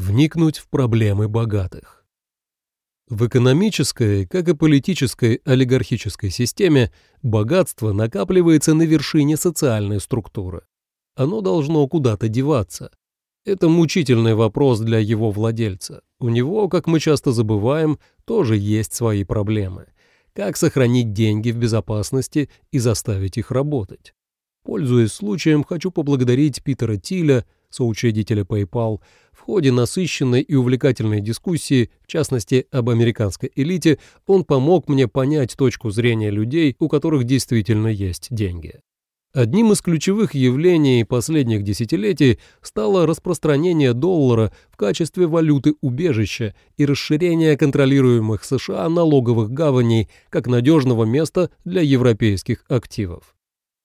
Вникнуть в проблемы богатых. В экономической, как и политической олигархической системе богатство накапливается на вершине социальной структуры. Оно должно куда-то деваться. Это мучительный вопрос для его владельца. У него, как мы часто забываем, тоже есть свои проблемы. Как сохранить деньги в безопасности и заставить их работать? Пользуясь случаем, хочу поблагодарить Питера Тиля, соучредителя PayPal, ходе насыщенной и увлекательной дискуссии, в частности об американской элите, он помог мне понять точку зрения людей, у которых действительно есть деньги. Одним из ключевых явлений последних десятилетий стало распространение доллара в качестве валюты убежища и расширение контролируемых США налоговых гаваней как надежного места для европейских активов.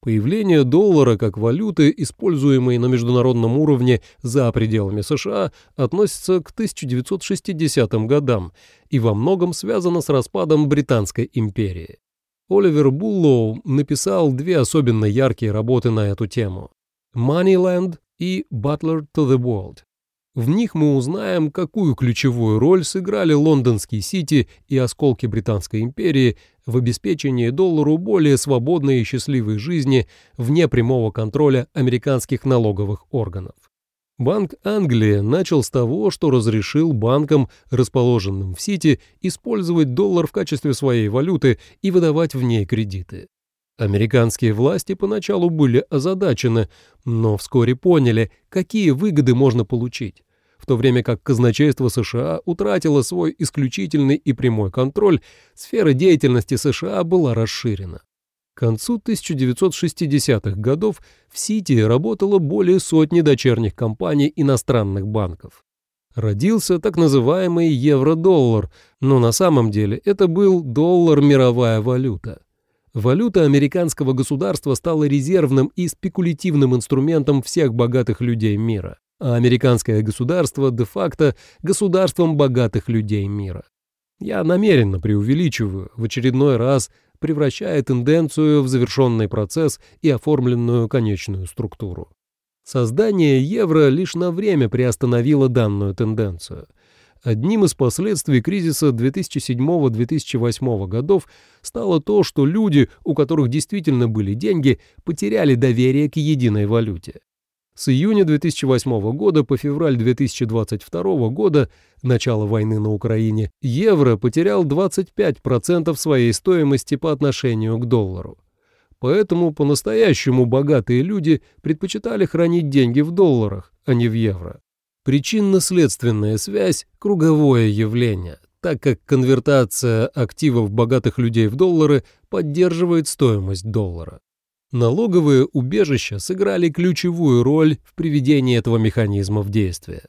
Появление доллара как валюты, используемой на международном уровне за пределами США, относится к 1960 годам и во многом связано с распадом Британской империи. Оливер Буллоу написал две особенно яркие работы на эту тему «Moneyland» и «Butler to the World». В них мы узнаем, какую ключевую роль сыграли лондонский Сити и осколки Британской империи в обеспечении доллару более свободной и счастливой жизни вне прямого контроля американских налоговых органов. Банк Англии начал с того, что разрешил банкам, расположенным в Сити, использовать доллар в качестве своей валюты и выдавать в ней кредиты. Американские власти поначалу были озадачены, но вскоре поняли, какие выгоды можно получить, в то время как казначейство США утратило свой исключительный и прямой контроль, сфера деятельности США была расширена. К концу 1960-х годов в Сити работало более сотни дочерних компаний иностранных банков. Родился так называемый евро-доллар, но на самом деле это был доллар-мировая валюта. Валюта американского государства стала резервным и спекулятивным инструментом всех богатых людей мира, а американское государство де-факто государством богатых людей мира. Я намеренно преувеличиваю, в очередной раз превращая тенденцию в завершенный процесс и оформленную конечную структуру. Создание евро лишь на время приостановило данную тенденцию. Одним из последствий кризиса 2007-2008 годов стало то, что люди, у которых действительно были деньги, потеряли доверие к единой валюте. С июня 2008 года по февраль 2022 года, начало войны на Украине, евро потерял 25% своей стоимости по отношению к доллару. Поэтому по-настоящему богатые люди предпочитали хранить деньги в долларах, а не в евро. Причинно-следственная связь – круговое явление, так как конвертация активов богатых людей в доллары поддерживает стоимость доллара. Налоговые убежища сыграли ключевую роль в приведении этого механизма в действие.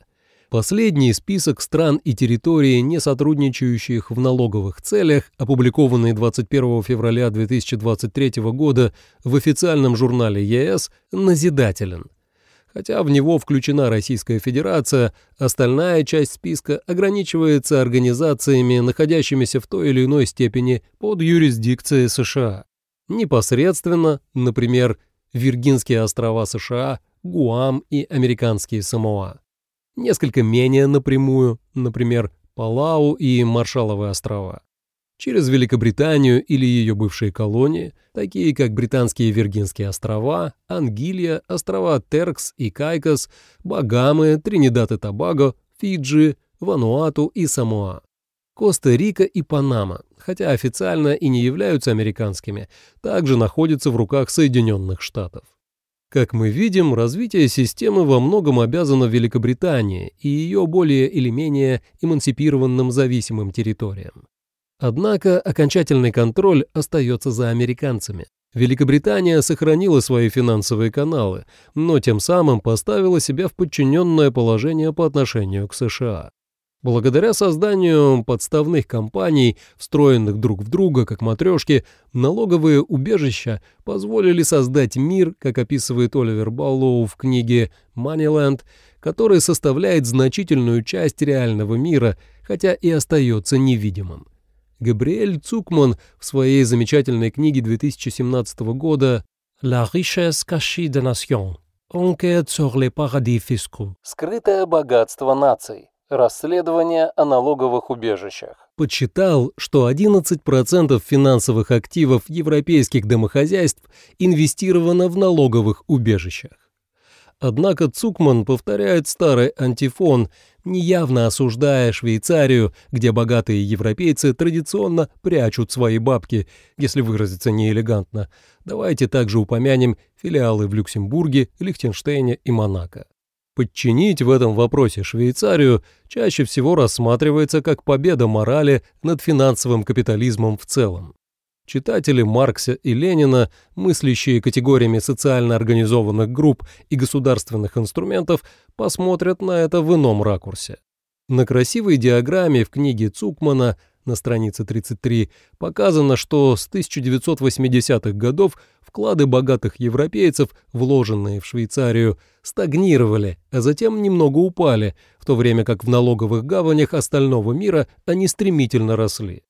Последний список стран и территорий, не сотрудничающих в налоговых целях, опубликованный 21 февраля 2023 года в официальном журнале ЕС, назидателен. Хотя в него включена Российская Федерация, остальная часть списка ограничивается организациями, находящимися в той или иной степени под юрисдикцией США. Непосредственно, например, Виргинские острова США, Гуам и американские Самоа. Несколько менее напрямую, например, Палау и Маршалловы острова. Через Великобританию или ее бывшие колонии, такие как Британские Виргинские острова, Ангилья, острова Теркс и Кайкос, Багамы, Тринидад и Тобаго, Фиджи, Вануату и Самоа. Коста-Рика и Панама, хотя официально и не являются американскими, также находятся в руках Соединенных Штатов. Как мы видим, развитие системы во многом обязано Великобритании и ее более или менее эмансипированным зависимым территориям. Однако окончательный контроль остается за американцами. Великобритания сохранила свои финансовые каналы, но тем самым поставила себя в подчиненное положение по отношению к США. Благодаря созданию подставных компаний, встроенных друг в друга, как матрешки, налоговые убежища позволили создать мир, как описывает Оливер Баллоу в книге «Moneyland», который составляет значительную часть реального мира, хотя и остается невидимым. Габриэль Цукман в своей замечательной книге 2017 года «La richesse cachée des nations. Enquête sur les paradis fiscaux» «Скрытое богатство наций» Расследование о налоговых убежищах. Подсчитал, что 11% финансовых активов европейских домохозяйств инвестировано в налоговых убежищах. Однако Цукман повторяет старый антифон, неявно осуждая Швейцарию, где богатые европейцы традиционно прячут свои бабки, если выразиться неэлегантно. Давайте также упомянем филиалы в Люксембурге, Лихтенштейне и Монако. Подчинить в этом вопросе Швейцарию чаще всего рассматривается как победа морали над финансовым капитализмом в целом. Читатели Маркса и Ленина, мыслящие категориями социально организованных групп и государственных инструментов, посмотрят на это в ином ракурсе. На красивой диаграмме в книге Цукмана на странице 33 показано, что с 1980-х годов вклады богатых европейцев, вложенные в Швейцарию, стагнировали, а затем немного упали, в то время как в налоговых гаванях остального мира они стремительно росли.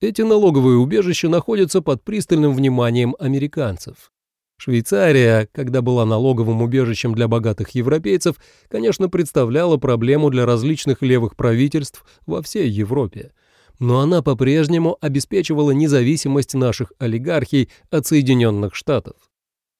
Эти налоговые убежища находятся под пристальным вниманием американцев. Швейцария, когда была налоговым убежищем для богатых европейцев, конечно, представляла проблему для различных левых правительств во всей Европе но она по-прежнему обеспечивала независимость наших олигархий от Соединенных Штатов.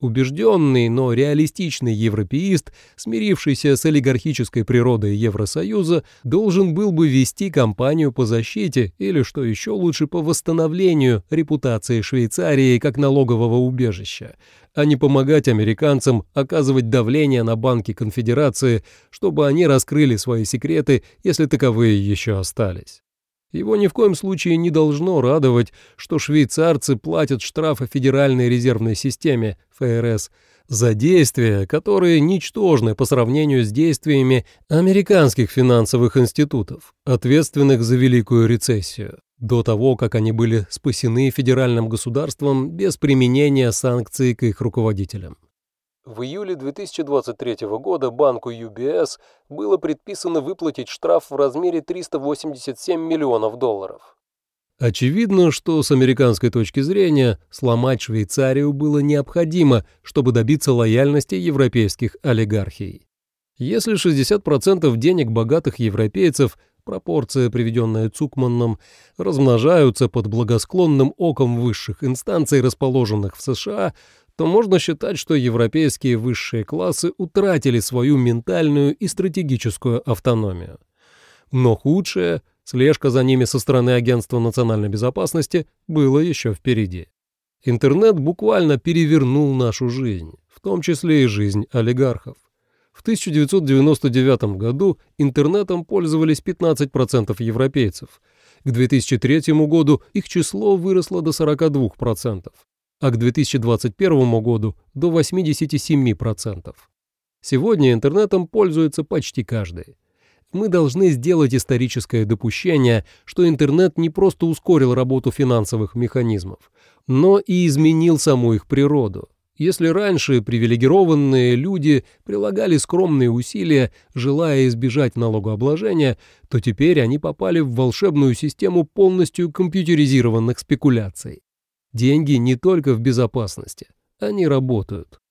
Убежденный, но реалистичный европеист, смирившийся с олигархической природой Евросоюза, должен был бы вести кампанию по защите или, что еще лучше, по восстановлению репутации Швейцарии как налогового убежища, а не помогать американцам оказывать давление на банки конфедерации, чтобы они раскрыли свои секреты, если таковые еще остались. Его ни в коем случае не должно радовать, что швейцарцы платят штрафы Федеральной резервной системе, ФРС, за действия, которые ничтожны по сравнению с действиями американских финансовых институтов, ответственных за Великую рецессию, до того, как они были спасены федеральным государством без применения санкций к их руководителям. В июле 2023 года банку UBS было предписано выплатить штраф в размере 387 миллионов долларов. Очевидно, что с американской точки зрения сломать Швейцарию было необходимо, чтобы добиться лояльности европейских олигархий. Если 60% денег богатых европейцев, пропорция, приведенная Цукманном, размножаются под благосклонным оком высших инстанций, расположенных в США, то можно считать, что европейские высшие классы утратили свою ментальную и стратегическую автономию. Но худшее, слежка за ними со стороны Агентства национальной безопасности, было еще впереди. Интернет буквально перевернул нашу жизнь, в том числе и жизнь олигархов. В 1999 году интернетом пользовались 15% европейцев. К 2003 году их число выросло до 42% а к 2021 году до 87%. Сегодня интернетом пользуется почти каждый. Мы должны сделать историческое допущение, что интернет не просто ускорил работу финансовых механизмов, но и изменил саму их природу. Если раньше привилегированные люди прилагали скромные усилия, желая избежать налогообложения, то теперь они попали в волшебную систему полностью компьютеризированных спекуляций. Деньги не только в безопасности, они работают.